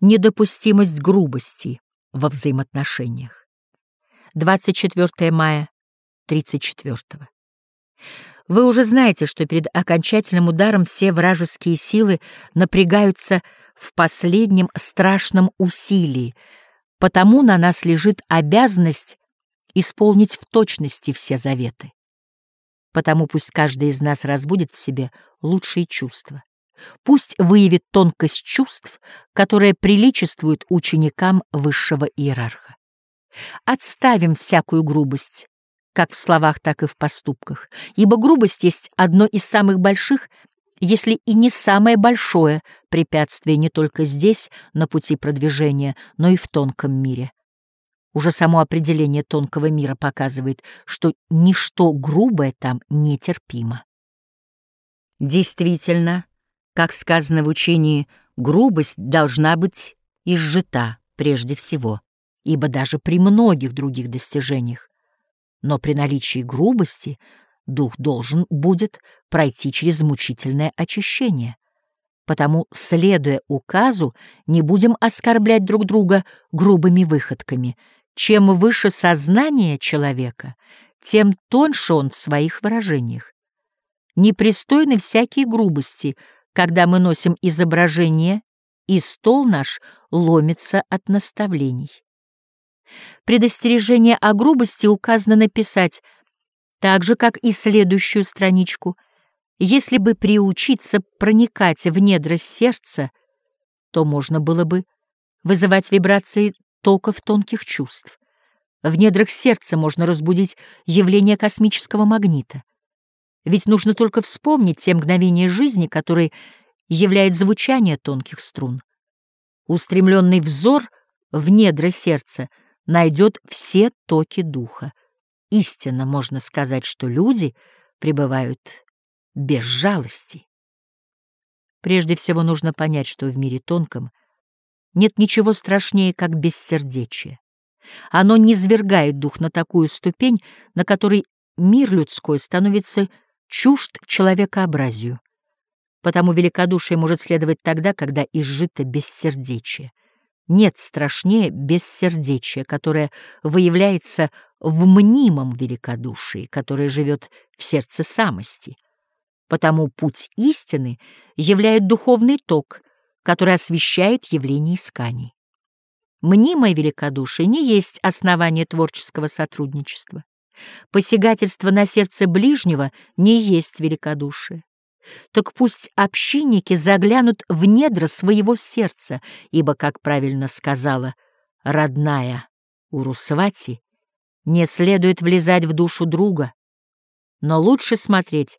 Недопустимость грубости во взаимоотношениях. 24 мая 34 -го. Вы уже знаете, что перед окончательным ударом все вражеские силы напрягаются в последнем страшном усилии, потому на нас лежит обязанность исполнить в точности все заветы. Потому пусть каждый из нас разбудит в себе лучшие чувства. Пусть выявит тонкость чувств, которая приличествует ученикам высшего иерарха. Отставим всякую грубость, как в словах, так и в поступках, ибо грубость есть одно из самых больших, если и не самое большое препятствие не только здесь, на пути продвижения, но и в тонком мире. Уже само определение тонкого мира показывает, что ничто грубое там нетерпимо. Действительно, как сказано в учении, грубость должна быть изжита прежде всего, ибо даже при многих других достижениях. Но при наличии грубости дух должен будет пройти через мучительное очищение. Потому, следуя указу, не будем оскорблять друг друга грубыми выходками. Чем выше сознание человека, тем тоньше он в своих выражениях. Непристойны всякие грубости — когда мы носим изображение, и стол наш ломится от наставлений. Предостережение о грубости указано написать, так же, как и следующую страничку. Если бы приучиться проникать в недра сердца, то можно было бы вызывать вибрации токов тонких чувств. В недрах сердца можно разбудить явление космического магнита. Ведь нужно только вспомнить те мгновения жизни, которые являет звучание тонких струн. Устремленный взор в недра сердца найдет все токи духа. Истинно можно сказать, что люди пребывают без жалости. Прежде всего нужно понять, что в мире тонком нет ничего страшнее, как бессердечие. Оно низвергает дух на такую ступень, на которой мир людской становится чужд человекообразию. Потому великодушие может следовать тогда, когда изжито бессердечие. Нет страшнее бессердечия, которое выявляется в мнимом великодушии, которое живет в сердце самости. Потому путь истины являет духовный ток, который освещает явление исканий. Мнимое великодушие не есть основание творческого сотрудничества. Посягательство на сердце ближнего не есть великодушие. Так пусть общинники заглянут в недра своего сердца, ибо, как правильно сказала родная Урусвати, не следует влезать в душу друга, но лучше смотреть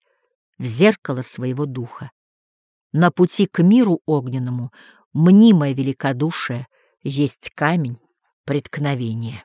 в зеркало своего духа. На пути к миру огненному мнимое великодушие есть камень преткновения.